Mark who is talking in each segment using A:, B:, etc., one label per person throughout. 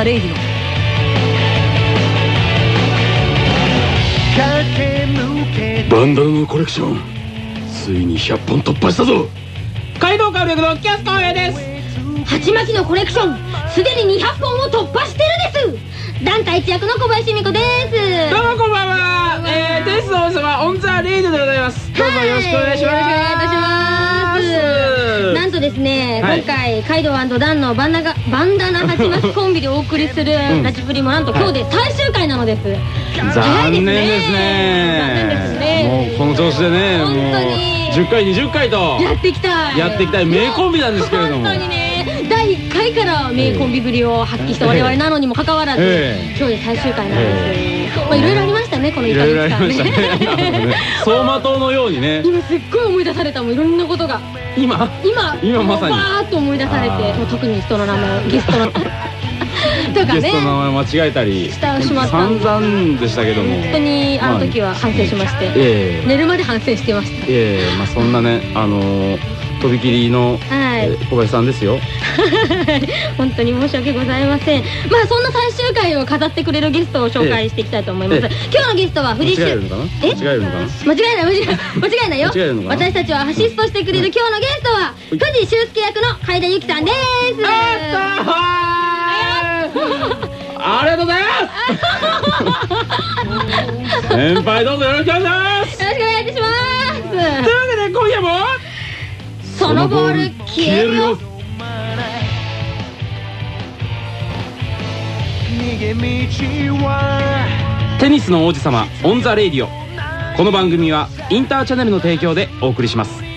A: ザレイディ
B: バンダナのコレクション。ついに100本突破したぞ。
C: 街道協力のキャスカウェイです。
D: 鉢巻きのコレクション。すでに200本を突破してるです。団体一役の小林美子です。
C: どうもこんばんは、えー、テニスの王様オンザレイドでございます。どうぞよろしくお願いします。
D: お願いいたしますなんとですね、
C: はい。
D: 今回カイドウダンのバンダガバンダナ鉢巻きコンビでお送りするラジプリもなんと今日で最終回なのです、
C: 残念ですね。
D: 残念ですね。
C: もうこの調子でね
D: 本当に。
C: 10回20回と。
D: やっていきたい。
C: やっていきたい名コンビなんですけれども。
D: 本当にね。第1名コンビぶりを発揮した我々なのにもかかわらず、
C: ええ。
D: 今日で最終回なんです、まあいろいろありましたねこの1
C: い
D: ヶ
C: ろいろあり
D: 月間
C: ね
D: ね。
C: 走馬灯のようにね。
D: 今すっごい思い出されたもんいろんなことが。
C: 今。
D: 今。
C: 今まさに。
D: バーッと思い出されてもう特に人の名前ゲストの とか
C: ゲスト
D: ね
C: の名前間違えたり
D: したしまった。ん
C: 散
D: で
C: 々でしたけども。
D: 本当にあの時は反省しまして、
C: ええ。
D: 寝るまで反省してまし
C: ええ。まあそんなねあのーとびきりの
D: たはい、
C: えー小林さんですよ。
D: 本当に申し訳ございません。まあそんな最終回を飾ってくれるゲストを紹介していきたいと思います、
C: え
D: 今日のゲストは
C: 間違
D: 藤井
C: えるのかな？
D: え？
C: 間違えるのかな？
D: 間違いない。間違い ないよ。私たちをアシストしてくれる今日のゲストは藤井修介役の海田由紀さんです。
C: ありがとうございます。先輩どうぞよろしくお願いします。
D: よろしくお願いいたします。
C: というわけで今夜も
D: そのボール消えるよ。
C: テニスの王子様 on the Radio。この番組はインターチャネルの提供でお送りします。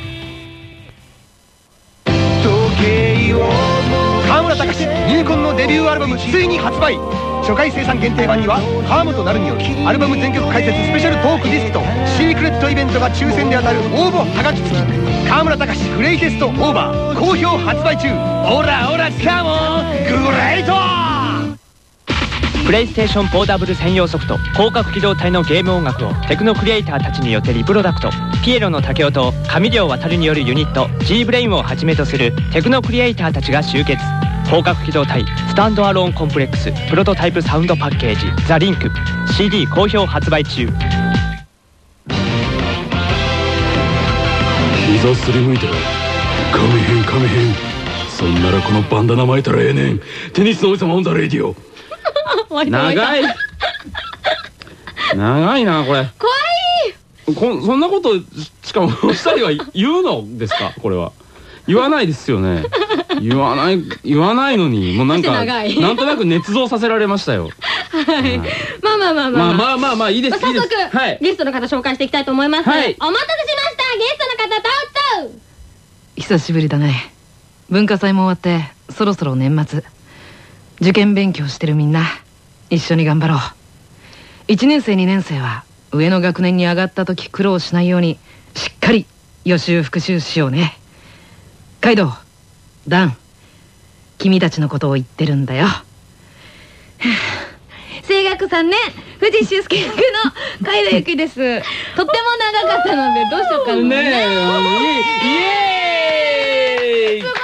E: 初回生産限定版には川本成によるアルバム全曲解説スペシャルトークディスクとシークレットイベントが抽選で当たる応募はがき付き河村隆 Greatest Over 好評発売中オラオラ come on great
F: プレイステーションポータブル専用ソフト広角機動隊のゲーム音楽をテクノクリエイターたちによってリプロダクトピエロの武雄と上條渡によるユニット G ブレインをはじめとするテクノクリエイターたちが集結広角機動隊スタンドアローンコンプレックスプロトタイプサウンドパッケージ「ザ・リンク CD 好評発売中。
B: 膝すりむいたらかめへんかめへんそんならこのバンダナ巻いたらええねん。テニスの王子様 on the Radio。
C: 長い。長いなこれ。
D: 怖い。
C: こそんなことしかもお二人は言うのですか？これは。言わないですよね言わない言わないのにもうなんかなんとなく捏造させられましたよ。
D: はい。まあまあまあまあ
C: まあ。まあまあいいです
D: 早速ゲストの方紹介していきたいと思います。お待たせしました。ゲストの方どうぞ
A: 久しぶりだね。文化祭も終わってそろそろ年末。受験勉強してるみんな一緒に頑張ろう。1年生2年生は上の学年に上がった時苦労しないようにしっかり予習復習しようね。カイドウダン君たちのことを言ってるんだよ。声楽3年藤井修介役の海田ゆきです。とっても長かったのでどうしようかな。
C: ねえイエーイ
A: すごい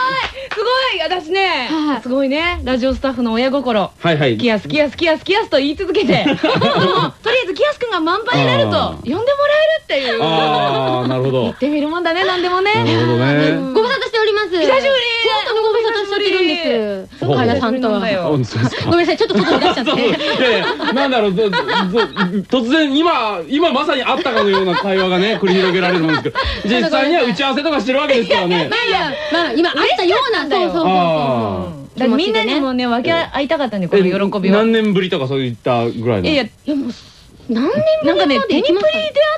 A: すごい私ね、
D: はい。
A: すごいねラジオスタッフの親心。
C: はいはい。
A: キヤスキヤスキヤスキヤスと言い続けて。とりあえずキヤスくんが満杯になると呼んでもらえるっていう。
C: ああなるほど。
A: 言ってみるもんだね何でもね。
C: なるほどね。
D: ご無沙汰しております。久しぶり。本当にご無沙汰しちゃってるんです。さんとごめんなさいちょっと外に出しちゃって。
C: やいやなんだろう突然今今まさにあったかのような会話がね繰り広げられるんですけど。実際には打ち合わせとかしてるわけですからね。
D: まあいやまあ今あったようなそうそうそう
C: あ
D: そう
A: だからみんなにもね分け合いたかったんでこの喜びを
C: 何年ぶりとかそういったぐらいの？
A: いやいや
D: もう何年ぶ
A: なんかね
D: りまで
A: テニプリで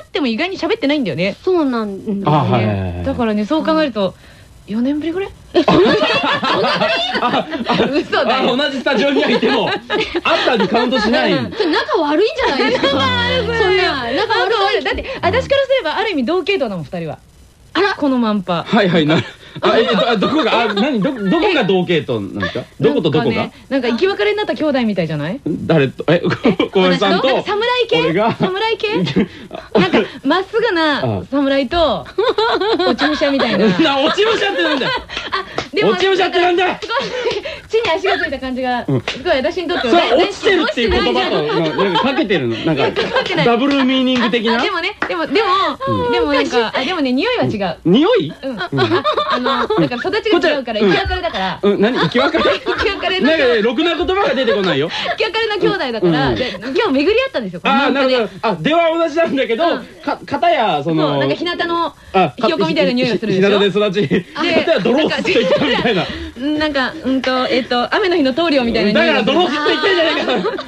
A: あっても意外に喋ってないんだよね。
D: そうなんだ
C: あはいはいはい
A: だからねそう考えると4年ぶりぐらい？嘘だ
C: あ
A: よ
C: 同じスタジオにはいても あったにカウントしない。
D: 仲悪いんじゃないですか？そんな仲
A: なんか
D: 悪い
A: 悪いだって私からすればある意味同系統だもん2人は。
D: あら。
A: このマンパ。
C: はいはいなあえっとあどこがあ何どどこが同系統なんですか？どことどこが？
A: なんかねなんか生き別れになった兄弟みたいじゃない？
C: 誰と？え小林さんと
A: 侍系？侍系？なんかまっすぐな
C: あ。
A: 侍と落ち武者みたいな。
C: な落ち武者ってなんだよ。
A: でも
C: 落ち武者ってなんだ
A: 地に足がついた感じがすごい私にとって
C: 落ちてるっていう言葉とななんかかけてるの？なんかダブルミーニング的な？
A: あでもねでもでもでもなんかあでもね匂いは違う。
C: 匂い？
A: うん。ああのだから育ちが違うから。
C: うん
A: 生き別れだから
C: うん何？生き別れ？
A: 生き別れの
C: なんかねろくな言葉が出てこないよ。
A: 生き別れの兄弟だから。
C: うん。
A: で今日巡り合ったんですよ
C: ああなるほ
A: ど。
C: どあ出は同じなんだけどか片やそ
A: そう
C: の
A: なんか日向の
C: あ
A: ひよこみたいな匂いがするでしょ。
C: 日向で育ち。片や泥を吸っていったみたいな
A: なんかうんとえっと雨の日の棟梁みたいな
C: だから泥を吸っていってんじゃないか。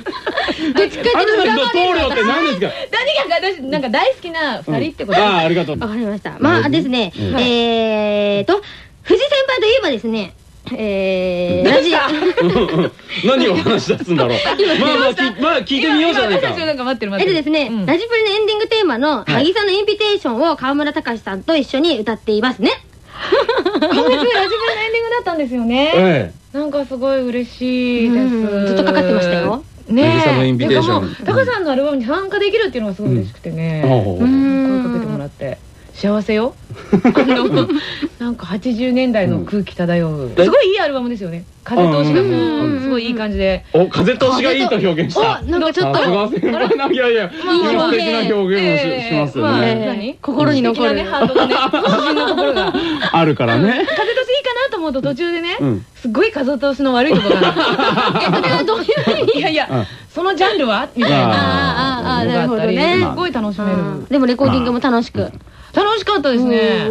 A: どっちかっていうと
C: 雨の日の
A: 裏
C: 棟梁って何ですか
A: 何が私なんか大好きな二人ってこと
C: ああありがとう。
D: わかりました。まあですね、
C: うん。
D: えーと、藤先輩といえばですね、えー、ラジ
C: 何を話し出すんだろう。まあまあきまあ聞いてみようじゃないか。
A: 今私たちなんか待ってる待ってる
D: えっとですね、
A: うん。
D: ラジプリのエンディングテーマの、
C: い。
D: 渚のインビテーションを川村隆さんと一緒に歌っていますね。
A: 今月ラジブルのエンディングだったんですよね。
C: え
A: なんかすごい嬉しいで
D: うん。
A: す
D: ずっとかかってましたよ。
A: ね
C: 渚のインビテーション。
A: てかもうタカさんのアルバムに参加できるっていうのがすごい嬉しくてね。声かけてもらって。幸せよなんか80年代の空気漂う。すごいいいアルバムですよね。風通しがこ
C: う
A: すごいいい感じで。
C: お風通しがいいと表現した。
D: おなんかちょっと。
C: いやいや今素敵な表現をししますよ
A: まあ
C: ね
A: 何？
D: 心に残る。
A: ハートがね 自信のところが。
C: あるからね。
A: 風通しいいかなと思うと途中でね、
C: うん。
A: すっごい風通しの悪いところが。えそれはどういう意味？いやいや、
C: うん。
A: そのジャンルは？みたいな。
D: あーあなるほどね。
A: すごい楽しめる、
D: でもレコーディングも楽しく。
A: 楽しかったですね。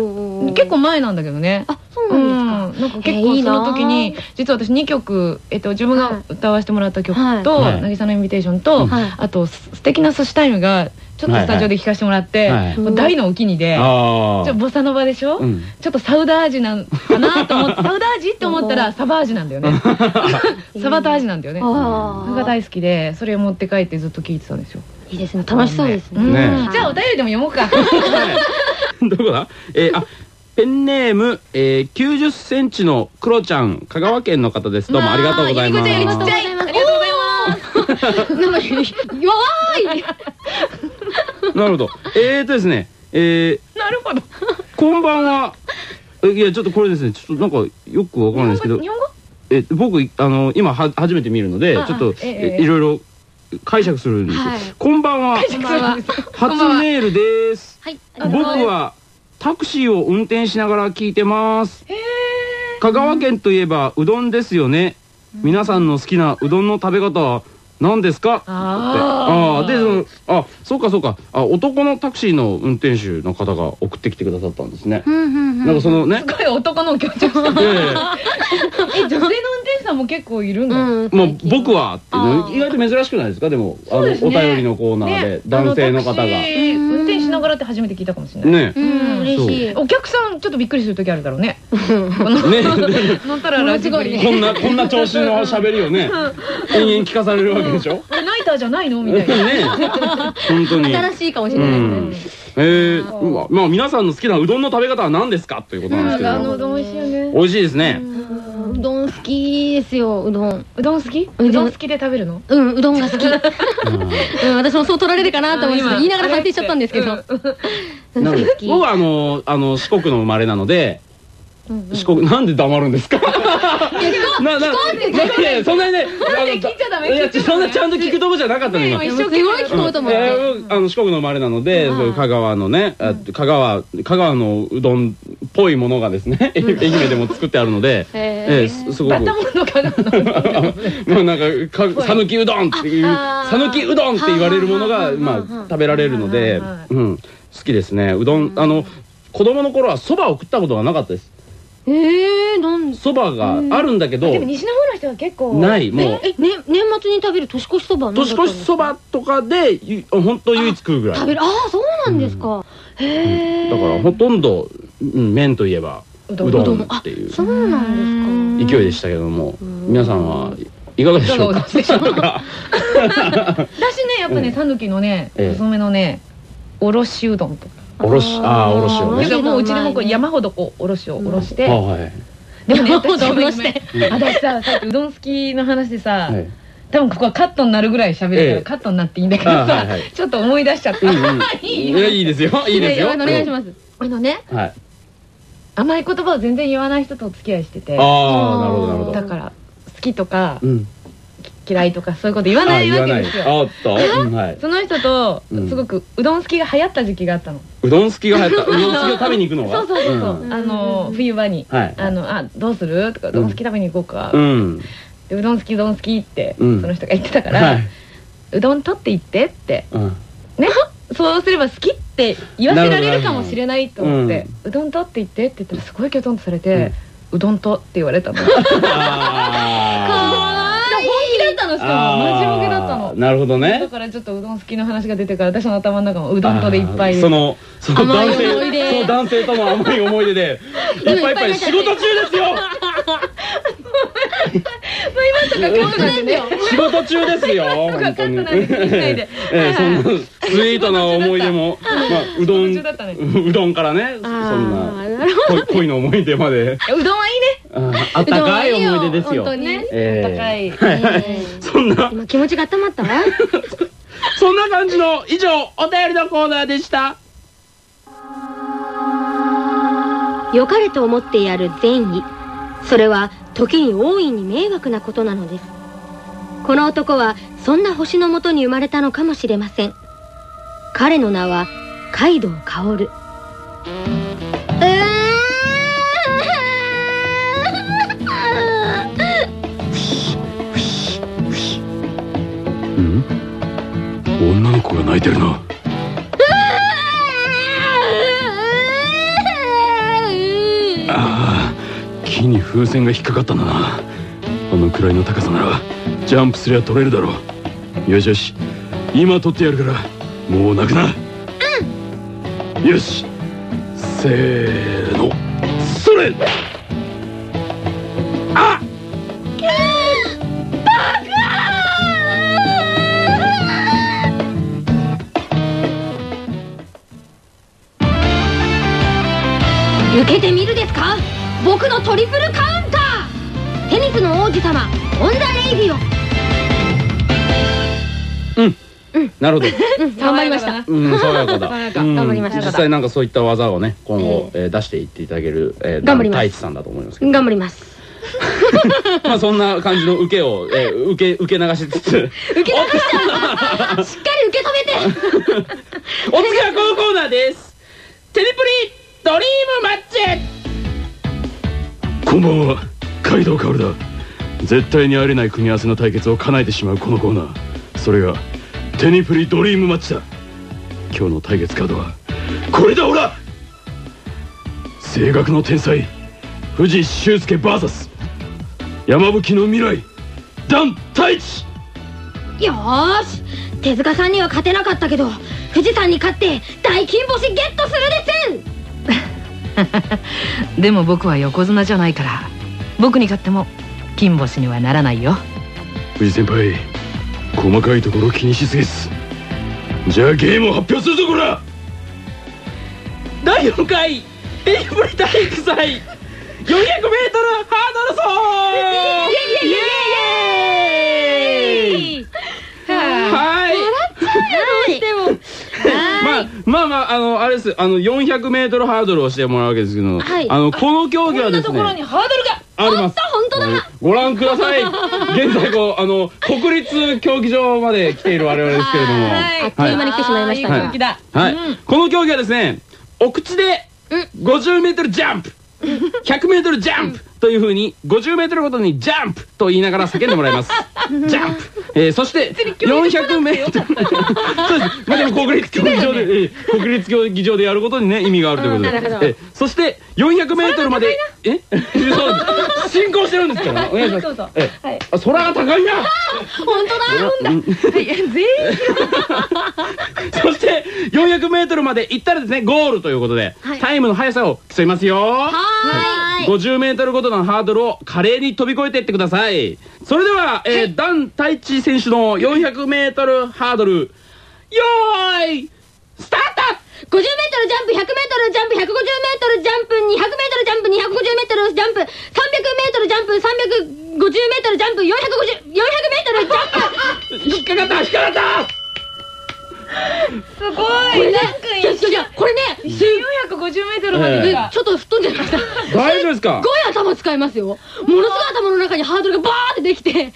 A: 結構前なんだけどね。
D: あ、そうなんですか。
A: うん。なんか結構その時に実は私2曲、えっと、自分が歌わせてもらった曲と「
C: はい。
A: 渚のインビテーションと」
D: はい。
A: あと「す素敵な寿司タイム」がちょっとスタジオで聴かせてもらって、大のお気に入りで、
C: あ
A: ちょっと
C: あ
A: ボサノバでしょ、
C: うん。
A: ちょっとサウダージなんかなと思って サウダージって思ったらサバージなんだよね。サバタージなんだよね。それが大好きでそれを持って帰ってずっと聴いてたんですよ。
D: いいですね。楽しそうですね。
A: じゃあお便りでも読もうか
C: どこだ？えーあペンネーム、えー、90センチのクロちゃん。香川県の方です。どうもありがとうございます。
A: ありがとうございます。
D: なんか、弱い。
C: なるほど。えーとですねえー、
A: なるほど。
C: こんばんは。えいやちょっとこれですね。ちょっとなんかよくわからないですけど。
A: 日本語？
C: え僕あの今は初めて見るので
A: あ
C: ちょっと
A: ええ
C: えいろいろ解釈するんです、
D: はい。
C: こんばんは。初メールです。
D: はい。
C: 僕はタクシーを運転しながら聞いてます。香川県といえばうどんですよね。皆さんの好きなうどんの食べ方は何ですか？
A: あ
C: あーでそのあそうかそうか。あ男のタクシーの運転手の方が送ってきてくださったんですね。
D: うんうんうん。
C: なんかそのね。
A: すごい男の強調しえ女性の運さんも結構いるんだ。よ、
D: うん
C: もう僕はっていう意外と珍しくないですか？でもあのお便りのコーナーで男性の方が。
A: 運転しながらって初めて聞いたかもしれない、
C: ね。
D: うん、嬉しい。
A: お客さんちょっとびっくりする時あるだろうね。乗ったらラジブリ
C: こんなこんな調子の喋りをね延々聞かされるわけでしょ？
A: これナイターじゃないの？みたいな。
C: ね。本当に。
D: 新しいかもし
C: う
D: れない。
C: ん。えーまあ皆さんの好きなうどんの食べ方は何ですか？ということなんですけど。
A: あのうどん美味しいよね。
C: 美味しいですね。
D: うどん好きですよ、うどん。
A: うどん好き？
D: うどん
A: 好きで食べるの？
D: うん、うどんが好き。うん、私もそう取られるかなと思って言いながら判定しちゃったんですけど。
C: なるほど
D: 好き
C: 僕はあのあの四国の生まれなので四国なんで黙るんですか？なななそんなにね
A: なんで聞いちゃダメ
C: いやそんなちゃんと聞くとこじゃなかったの今
A: ね
D: すごい聞こうと思っ
C: え
D: て。
C: ーあの四国の生まれなので、香川のね、あ香川香川のうどんっぽいものがですね、愛媛でも作ってあるので、
D: へ
C: えーすすごく。
A: バタモンのかな
C: まあなんかか讃岐うどんっていう讃岐うどんって言われるものが
D: はあ
C: まあ食べられるのでうん。好きですね。うどんあの子供の頃はそばを食ったことがなかったです。
D: えー、なん
C: そばがあるんだけど
A: でも西の方の人は結構
C: ないもう。
D: え、ね、年末に食べる年越しそば
C: 年越しそばとかでゆ本当唯一食うぐらい。
D: 食べる。ああそうなんですか、へえ
C: だからほとんど、うん、麺といえばうど
A: ん。
C: んっていう。
D: そうなんですか。
C: 勢いでしたけども皆さんはいかがでしょうか？
A: 私ねやっぱね讃岐のね
C: ええ。
A: 細めのねおろしうどんとか
C: おろしああおろしをね。
A: けどもううちでもこう山ほどこうおろしをおろして。
C: あはい。
A: でもね 私
D: 山ほどおろして。
A: 私ささっきうどん好きの話でさ
C: はい。
A: 多分ここはカットになるぐらい喋るか
C: ええ。
A: らカットになっていいんだけどさ
C: あはいはい。
A: ちょっと思い出しちゃった。
C: うんうん。
A: いい
C: いやいいですよ。いいですよ。
D: お願いします。
A: あのね
C: はい。
A: 甘い言葉を全然言わない人とお付き合いしてて。
C: ああなるほどなるほど。
A: だから好きとか
C: うん
A: 嫌いとかそういうこと言わ
C: あ
A: ない
C: 言わ
A: けですよ。
C: あおっと うんはい。
A: その人と
C: うん。
A: すごくうどん好きが流行った時期があったの。
C: うどん好きが流行った。うどん好きを食べに行くのが
A: そうそうそうそう、
C: ん。
A: あの冬場に、
C: はい。
A: あのあどうする？とかうどん好き食べに行こうか、
C: うん。
A: でうどん好きうどん好きって、
C: うん。
A: その人が言ってたから、
C: はい。う
A: どん取っていってって。
C: うん。
A: ね？そうすれば好きって言わせられるかもしれないと思って、うどん取っていってって言ったらすごいきょとんとされて、うどんとって言われたの かもマジボケだったの。
C: ーなるほどね。
A: だからちょっとうどん好きの話が出てから私の頭の中もうどんとでいっぱい。で
C: そのその男性その男性との甘い思い出で いっぱいいっぱい仕事中ですよ
A: とか今日なんでね。
C: 仕事中ですよ。本当に。ええそんなスイートな思い出も。まあうどん うどんからねそん
D: あ
C: な
D: ーなるほど
C: 恋恋の思い出まで。
A: うどんはいいね。
C: あったかい思い出ですよ。
A: 本当にね、
C: ええ。
A: あったかい。
D: え
C: そんな。
D: 気持ちが温まったわ。
C: そんな感じの以上お便りのコーナーでした。
D: 良かれと思ってやる善意。それは時に大いに迷惑なことなのです。この男はそんな星のもとに生まれたのかもしれません。彼の名はカイドウ薫
B: うん？女の子が泣いてるな。ああ木に風船が引っかかったんだな。あのくらいの高さならジャンプすりゃ取れるだろう。よしよし。今取ってやるからもう泣くな。うん。よし。せーの。それ
D: 受けてみるですか？僕のトリプルカウンター。テニスの王子様 on the Radio
C: なるほど。
D: 頑張りました。
C: うん爽やかだ。
A: 爽やか。
C: うん。
D: 頑張りました。
C: 実際なんかそういった技をね今後えー出していっていただけるえー
D: 頑張ります。
C: 太一さんだと思いますけど。
D: 頑張ります。
C: まあそんな感じの受けをえー受け受け流しつつ。
D: 受け流しちゃうしっかり受け止めて。
C: お次はこのコーナーです。テニプリドリームマッチ。
B: こんばんはカイドウカオルだ。絶対にありえない組み合わせの対決を叶えてしまうこのコーナー。それがテニプリドリームマッチだ。今日の対決カードはこれだオラ声楽の天才藤井修介 VS 山吹の未来ダン太一。
D: よーし。手塚さんには勝てなかったけど富士山に勝って大金星ゲットするです
G: でも僕は横綱じゃないから。僕に勝っても金星にはならないよ。
B: 藤井先輩細かいところ気にしすぎっす。じゃあゲームを発表するぞこら！
C: 第4回テニプリ体育祭 400m ハードル走！イエーイはい
D: でも
C: まあまあまああのあれです。あの 400m ハードルをしてもらうわけですけど、
D: はい。
C: あのこの競技はです
A: こんなところに
C: ね
A: ハードルが。
C: あります。
D: 本当だ。
C: ご覧ください。現在こうあの国立競技場まで来ている我々ですけれども。
D: あっという間に来てしまいました
C: はい。はい、この競技はですねお口で 50m ジャンプ。100m ジャンプというふうに 50m ごとにジャンプと言いながら叫んでもらいます。ジャンプ、えーそして 400m そうです。まあでも国立競技場で、えー国立競技場でやることにね意味があるということで、
D: うん
C: えーそして 400m までえ？そう。進行してるんですから。お願いします。
A: そうそう
C: えー
A: はい。
C: あ空が高いな。
D: 本当だ
A: はい全員。
C: そして400メートルまで行ったらですねゴールということで、
D: はい。
C: タイムの速さを競いますよ。
D: はーい。
C: 50メートルごとのハードルを華麗に飛び越えていってください。それでは、えーダン太一選手の400メートルハードルよーいスタート
D: ！50m ジャンプ 100m ジャンプ 150m ジャンプ 200m ジャンプ 250m ジャンプ 300m ジャンプ 350m ジャンプ 450m ジャンプ。
C: 引っかかった引っかかった
A: すごいなんか
D: いやいやこれねす
A: 1450メートルまで
D: ちょっと吹っ飛んじゃいました。
C: 大丈夫ですか？
D: すごい頭使いますよ。ものすごい頭の中にハードルがバーってできて何メー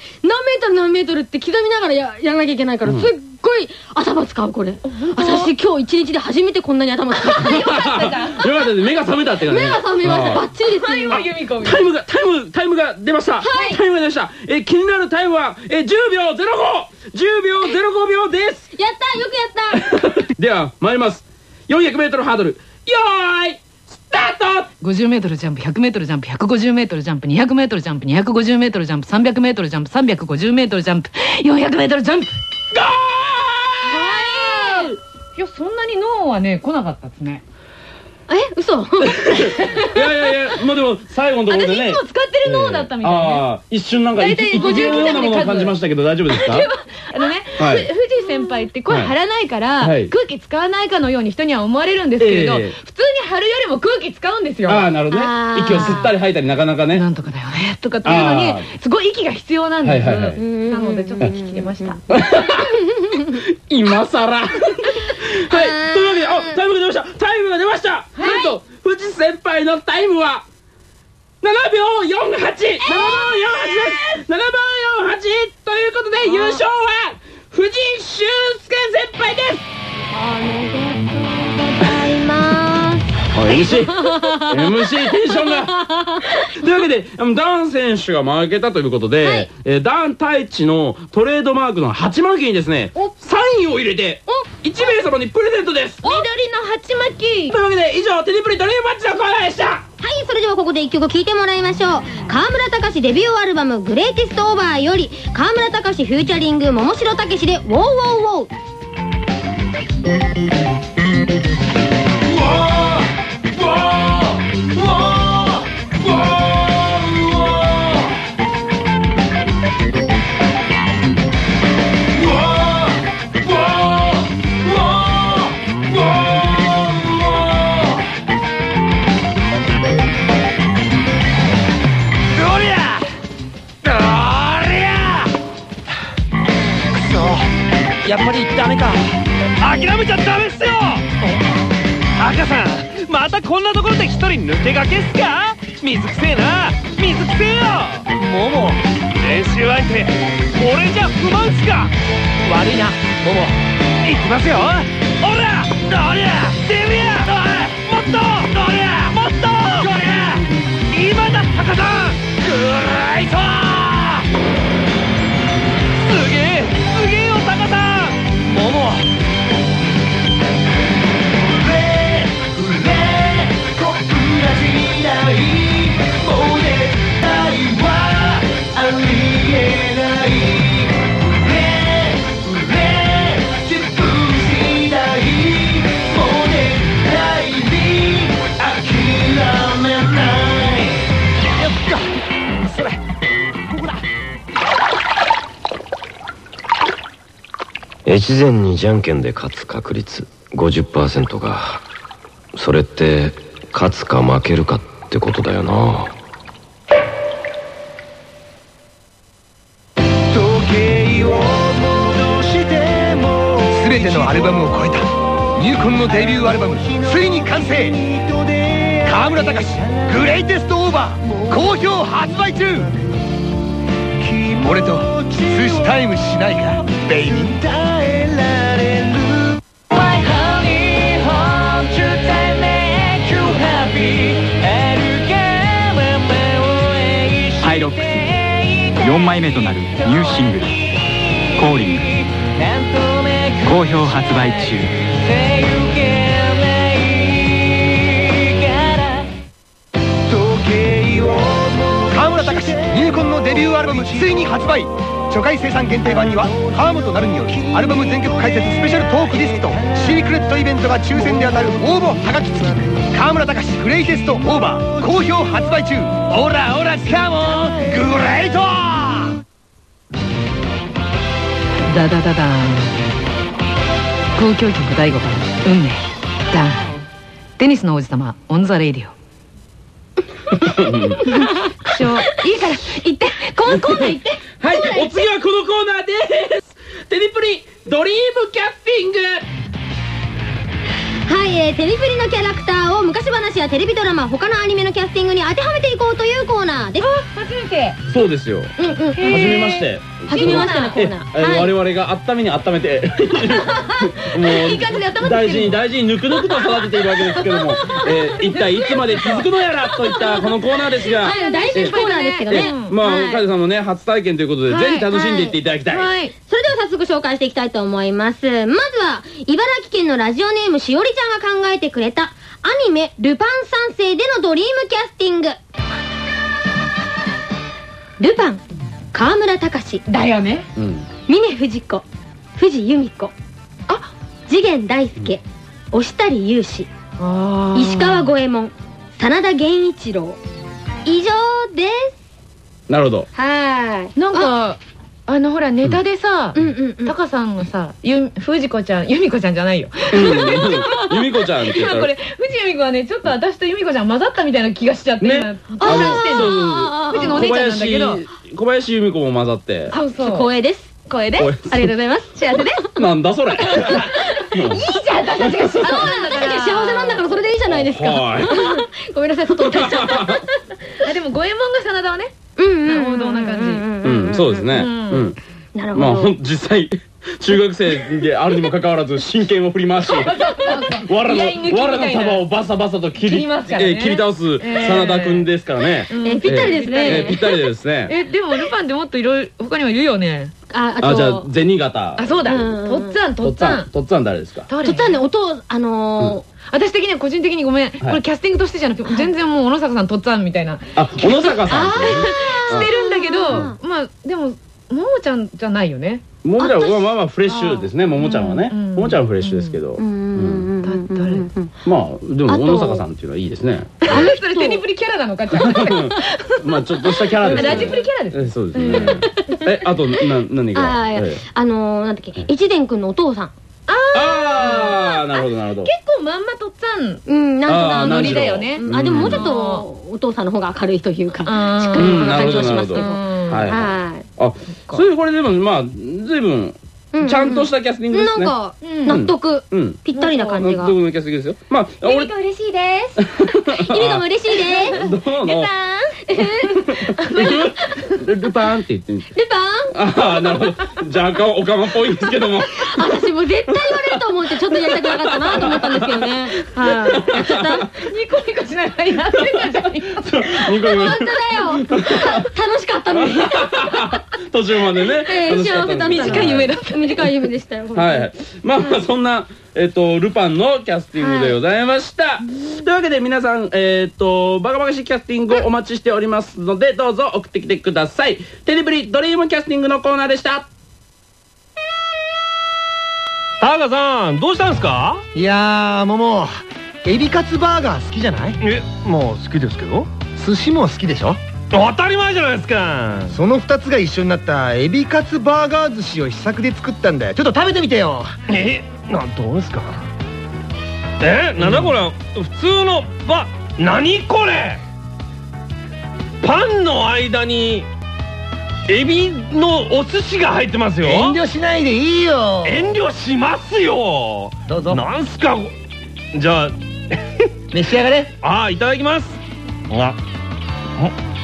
D: トル何メートルって刻みながらややらなきゃいけないからすっごい頭使うこれ。私今日一日で初めてこんなに頭使 った
C: よかったです。目が覚めたって感じ
D: 目が覚めました。
C: あ
D: バッチリですよ今。
A: 由美子み
C: タイムがタイムタイムが出ました、タイムが出ました。え気になるタイムはえ10秒 05!10 秒05秒です。
D: やったよくやった。
C: では参ります。400m ハードル。よーいスタート。
G: 50m ジャンプ 100m ジャンプ 150m ジャンプ 200m ジャンプ 250m ジャンプ 300m ジャンプ 350m ジャンプ。400m ジャンプ
A: いやそんなに脳はね来なかったですね。
D: え嘘？
C: いやいやいやまあでも最後のところでね。
A: 私いつも使ってる脳だったみたいなね。
C: ああ一瞬なんか
A: 大体
C: 息息のようなものを感じましたけど大丈夫ですか？
A: あのね、
C: はい。
A: ふ藤井先輩って声張らないから、
C: はい。
A: 空気使わないかのように人には思われるんですけれど、
C: ええ。
A: 普通に張るよりも空気使うんですよ。
C: ああなるほどね。息を吸ったり吐いたりなかなかね。
G: なんとかだよね
A: とかっていうのに
C: あ
A: すごい息が必要なんです、
C: はいはいはい。
A: なのでちょっと息切れました。
C: 今さらはい。というわけであタイムが出ました。タイムが出ました。なんと藤先輩のタイムは7秒48 7秒48です。7秒48ということで優勝は藤井俊介先輩です MC MC テンションが。というわけでダン選手が負けたということで、
D: はい。
C: えーダン太一のトレードマークの鉢巻きにですねサインを入れて1名様にプレゼントです。
A: 緑の鉢巻き。
C: というわけで以上テニプリドリームマッチのコーナーでした。
D: はいそれではここで一曲聴いてもらいましょう。河村隆デビューアルバム「グレイテストオーバー」より河村隆フューチャリング桃城武史で「ウォーウォーウォー」
E: 行きますよ。おらどりゃデビア
H: 越前にじゃんけんで勝つ確率50%が。それって勝つか負けるかってことだよな。
E: 全てのアルバムを超えた。ニューコンのデビューアルバムついに完成。河村隆グレイテストオーバー好評発売中。俺と寿司タイムしないかベイビー？
F: 4枚目となるニューシングル「コーリング」好評発売中。
E: 河村隆ニューコンのデビューアルバムついに発売。初回生産限定版には川本なるによるアルバム全曲解説スペシャルトークディスクとシークレットイベントが抽選で当たる応募はがき付き。河村隆グレイテストオーバー好評発売中。オラオラカモングレイト
G: ダダダダン交響曲第5番。運命。ダン。テニスの王子様 On the Radio。
A: ちょいいから行って。コンコーナー行って。
C: はいお次はこのコーナーです。テニプリドリームキャスティング
D: はえーテレビのキャラクターを昔話やテレビドラマ他のアニメのキャスティングに当てはめていこうというコーナーです。
A: 初めて。
C: そうですよ。
D: うんうん。
C: はじめまして。
D: 初めましてのコ
C: え
D: ーナー。
C: 我々が温めに温めて。も
D: いい感じで温まって
C: 大事に大事にぬくぬくと育てているわけですけども、えー一体いつまで続くのやらといったこのコーナーですが、
D: はい。大人気コーナーですけどね。
C: えまあ、
D: はい。
C: カイさんもね初体験ということで、
A: はい。
C: ぜひ楽しんでいっていただきたい、
A: はい。
D: それでは早速紹介していきたいと思います。まずは、茨城県のラジオネームしおりちゃんが考えてくれた、アニメ、ルパン三世でのドリームキャスティング。ルパン、河村隆
A: だよね。
C: うん。
D: 峰不二子、藤由美子、あ、次元大介、押谷雄志、石川五右衛門、真田源一郎。以上です。
C: なるほど。
D: はい。
A: なんかあのほらネタでさ。タカさんがさゆ藤子ちゃん由美子ちゃんじゃないよ
C: 由美子ちゃんって言ったら
A: 今これ藤由美子はねちょっと私と由美子ちゃん混ざったみたいな気がしちゃって
C: ね？
A: 今
C: あ
D: あー
A: 藤のお姉ちゃんなんだけど
C: 小林小林由美子も混ざって
A: そうそう
D: 光栄です。
A: 声で
C: 声
D: ありがとうございます。幸せです。
C: なんだそれ
D: いいじゃん、私たちが幸せ。私たちが幸せなんだからそれでいいじゃないですか。
C: はい
D: ごめんなさい、外に立っちゃった。
A: あでも五右衛門が真田はね
D: うん
A: なるほどな感じ
C: うんそうですね
A: う
C: ん
D: なるほど。
C: まあ実際 中学生であるにもかかわらず真剣を振り回し わらのわら
A: たいな。
C: の束をバサバサと切
A: 切
C: り
A: りますからね。
C: えー切り倒す真田君ですからね。
D: えーぴったりですね。
C: えーぴったりですね。
A: えでもルパンってもっといろいろ他にもいるよね。
D: あ、あ
C: あじゃあ
D: と、
C: 銭形
A: あそうだ。
D: うん。
A: とっつぁんとっつぁん。
C: とっつぁん誰ですか？
A: 誰？
D: とっつぁんね、音、あの
A: 私的には個人的にごめん。これキャスティングとしてじゃなくて全然もう小野坂さんとっつぁんみたいな。
C: あ小野坂さんってね。
A: してるんだけど
D: あ
A: まあでもももちゃんじゃないよね？
C: ももちゃんはまあまあフレッシュですねももちゃんはね。
A: うん。
C: ももちゃんはフレッシュですけど。
D: ー、うん。うん。うん。うん。うん。うん。
C: まあでも小野坂さん。っていうのはいいですね
A: あのそれテニプリキャラなのか
C: まあちょっとしたキャラですね
A: ラジプリキャラです
C: えそうですねえあとな何が
D: あのー、なん。だっけ、一伝くん。のお父さん。
C: ああなるほどなるほど。
A: 結構まんまとっつぁん。
D: うん、なんと
C: あー
D: か
C: ノリ
A: だよね。
D: うん。あ、でももうちょっとお父さんの方が明るいというか、しっかり者な感じはしますけど。
C: はい
D: はい。
C: あそれこれでもまあ随分ちゃんとしたキャスティングですね。
D: なんか、
A: うん。
D: 納得。
C: うん。
D: ぴったりな感じが。
C: 納得のキャスティングですよ。まあ俺
A: 嬉しいです。
D: 意味が嬉しいです。
C: どうの？ルパンって言ってみて
D: ルパン？
C: ああなるほど若干オカマっぽいんですけども
D: 私もう絶対言われると思ってちょっとやりたくなかったなと思ったんですけどね。はい。やっちゃった
A: ニコニコしながらやってたじゃん
C: ニコニ
D: 本当だよ。た楽しかったのに。
C: コ途中までね
D: えー幸せだった
A: 短い夢だった
D: 短い夢でしたよ。
C: はいはい。まあまあそんな、えっと、ルパンのキャスティングでございました。というわけで皆さん、えっと、バカバカしいキャスティングをお待ちしておりますので、どうぞ送ってきてください。テレブリドリームキャスティングのコーナーでした。
I: タカさんどうしたんですか？
E: いやー桃エビカツバーガー好きじゃない？
I: えもう好きですけど
E: 寿司も好きでしょ？
I: 当たり前じゃないですか。
E: その2つが一緒になったエビカツバーガー寿司を試作で作ったんだよ。ちょっと食べてみてよ。
I: えなどうですか？えなんだこれ？普通のバ何これ？パンの間にエビのお寿司が入ってますよ。
E: 遠慮しないでいいよ。
I: 遠慮しますよ。
E: どうぞ。
I: なんすか？じゃあ。
E: 召し上がれ。
I: ああいただきます。あ
E: ど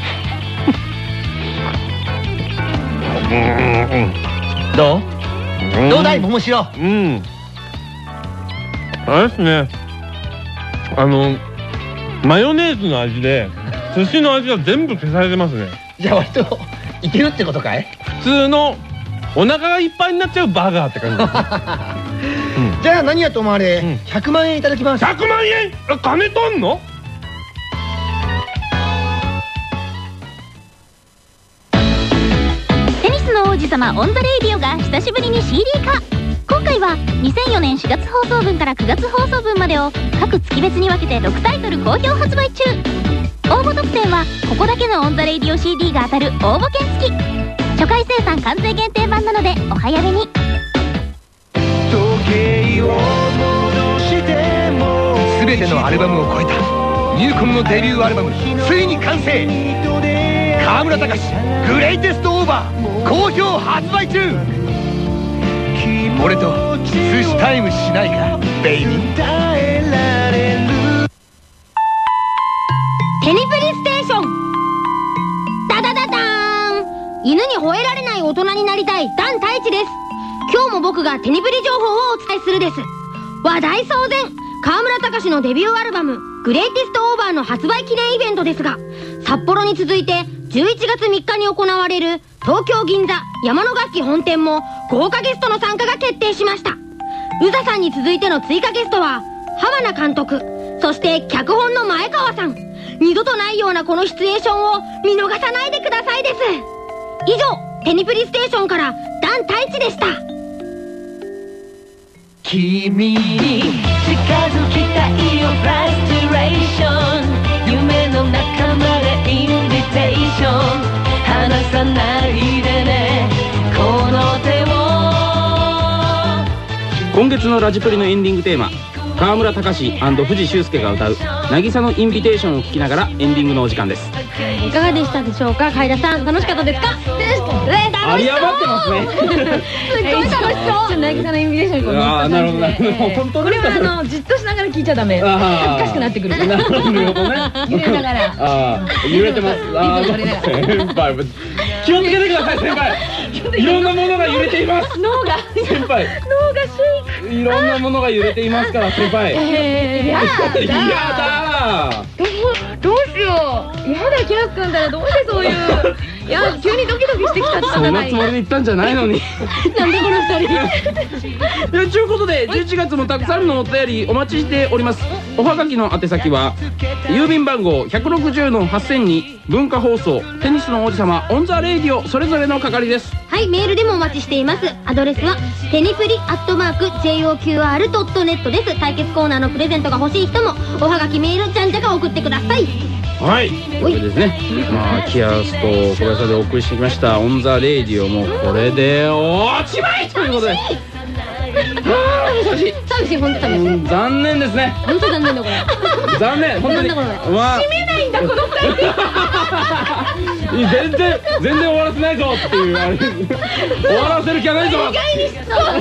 E: う
I: うん
E: どう？だい？桃城
I: うん。あれですね。あのマヨネーズの味で 寿司の味が全部消されてますね。
E: じゃあ割といけるってことかい？
I: 普通のお腹がいっぱいになっちゃうバーガーって感じ。で す
E: じゃあ何はともあれ？
I: うん。
E: 100万円いただきます。
I: 100万円？あ金取んの？
J: ニスの王子様 On the Radio が久しぶりに CD 化。今回は2004年4月放送分から9月放送分までを各月別に分けて6タイトル好評発売中。応募特典はここだけのオン・ザ・レイディオ CD が当たる応募券付き。初回生産完全限定版なのでお早めに。
E: 全てのアルバムを超えたニューコムのデビューアルバムついに完成河村隆グレイテストオーバー好評発売中。俺と寿司タイムしないかベイビー。
D: テニプリステーション。ダダダダン。犬に吠えられない大人になりたいダン太一です。今日も僕がテニプリ情報をお伝えするです。話題騒然。河村隆のデビューアルバム「グレイティストオーバー」の発売記念イベントですが札幌に続いて11月3日に行われる東京銀座山の楽器本店も豪華ゲストの参加が決定しました。宇佐さんに続いての追加ゲストは浜名監督そして脚本の前川さん。二度とないようなこのシチュエーションを見逃さないでくださいです。以上テニプリステーションからダン太一でした。
K: 君に近づきたいよフラストレーション。夢の中までイステーション離さないでね。この手を。
C: 今月のラジプリのエンディングテーマ。川村隆藤修介が歌う「渚のインビテーション」を聴きながらエンディングのお時間です。
D: いかがでしたでしょうか？海田さん楽しかったですか？楽しかった
C: あり余ってますね。
D: すっごい楽しそう。
A: 渚のインビテーションにこう
C: ああなるほど。なるほど本当
A: これはあのじっとしながら聞いちゃダメ。恥ずかしくなってくる。
C: なるほどね。
A: 揺れながら。
C: ああ揺れてます。ああ先輩気をつけてください先輩いろんなものが揺れています。
A: 脳が。
C: 先輩。
A: 脳がシェイ
C: いろんなものが揺れていますから先輩。
A: えー。や
C: やだ
A: どうどうしよう。やだキャッくんだらどうしてそういういや急にドキドキしてきた
C: そんなつもりで言ったんじゃないのに。
D: なんでこの二人。
C: いやということで11月もたくさんのお便りお待ちしております。おはがきの宛先は郵便番号160の8000に文化放送テニスの王子様 On the Radio それぞれの係です。
D: はいメールでもお待ちしています。アドレスはテニプリアットマーク JOQR.net です。対決コーナーのプレゼントが欲しい人もおはがきメールじゃんじゃん送ってください
C: はい。とい。うことでですね。まあキアスと小林さんでお送りしてきました。 On the Radio もこれでおしまいということで。ああ難しい。
D: 寂しい本当寂しい。
C: うん残念ですね。
D: 本当残念だこれ。
C: 残念本当に。
A: 締めないんだこの二人。
C: いや全然全然終わらせないぞっていうあれ。終わらせる気はないぞ。
D: 意外にしそうこのまま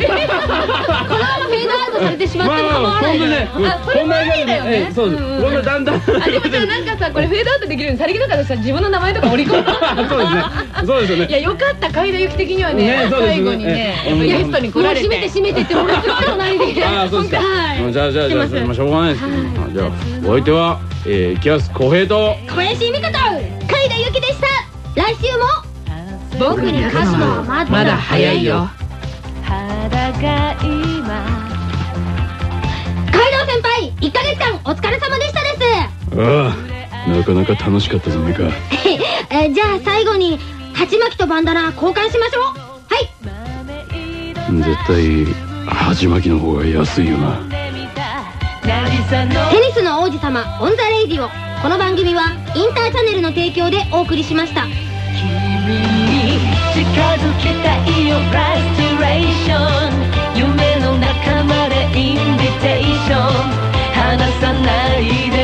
D: フェードアウトされてしまっても構わない
C: 本当にね
A: あこれもありだよね。
C: ええそうです
A: うん。うん
C: これだんだん
A: あでもじゃあなんかさこれフェードアウトできるようにさりげなかったら自分の名前とか織り込む
C: そうですねそうですよね。
A: いやよかった海田由紀的にはね最後にねゲストに来られて。
D: 閉めて閉めてってもらって隣で。
C: ああそうですかじゃあじゃあじゃあしょうがないですじゃあお相手はえーキ小平と。
D: 小林美香と海田由紀でした。来週も僕に歌詞のま
G: まだ早いよ。
K: 肌が今。
D: 海道先輩1ヶ月間お疲れ様でしたです。
B: ああなかなか楽しかったじゃないか。
D: えじゃあ最後に鉢巻きとバンダナ交換しましょう。はい。
B: 絶対鉢巻きの方が安いよな。
D: テニスの王子様オンザレイディオこの番組はインターチャネルの提供でお送りしました。
K: 君に近づけたいよラストレーション。夢の仲間で invitation。離さないで